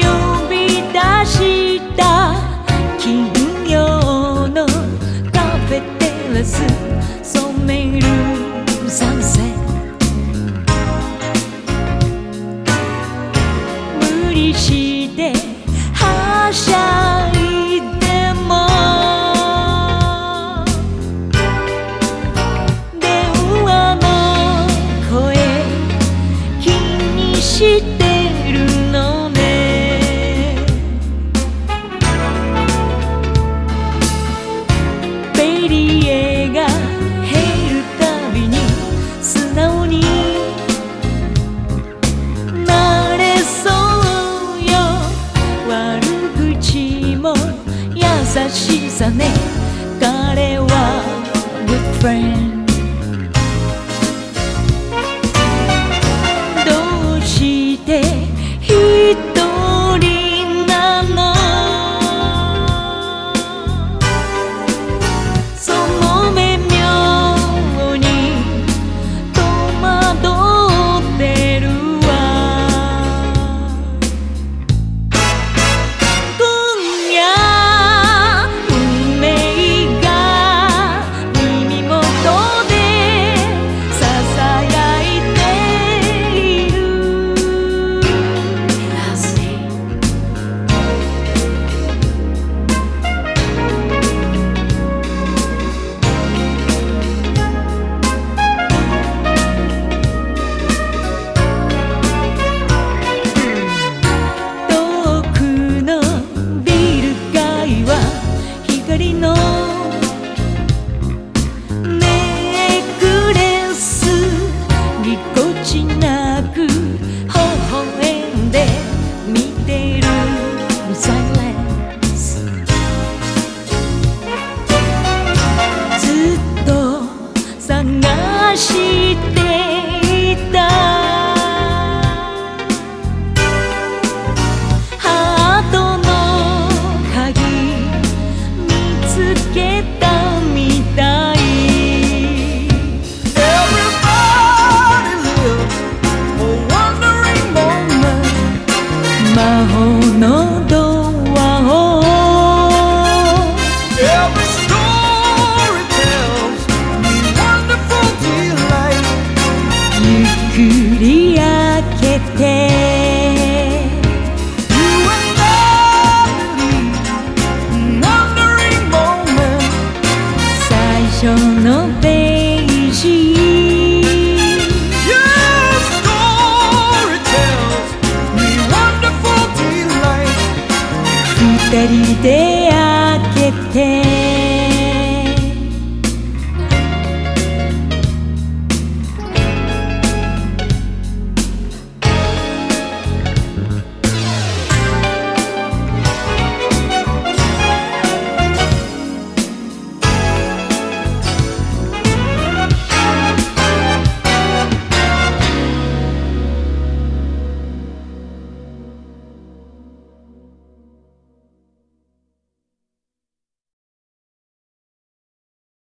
呼び出した金曜のカフェテラスしさね彼は good friend していた」緒のページ Your story tells me wonderful delight. 二人で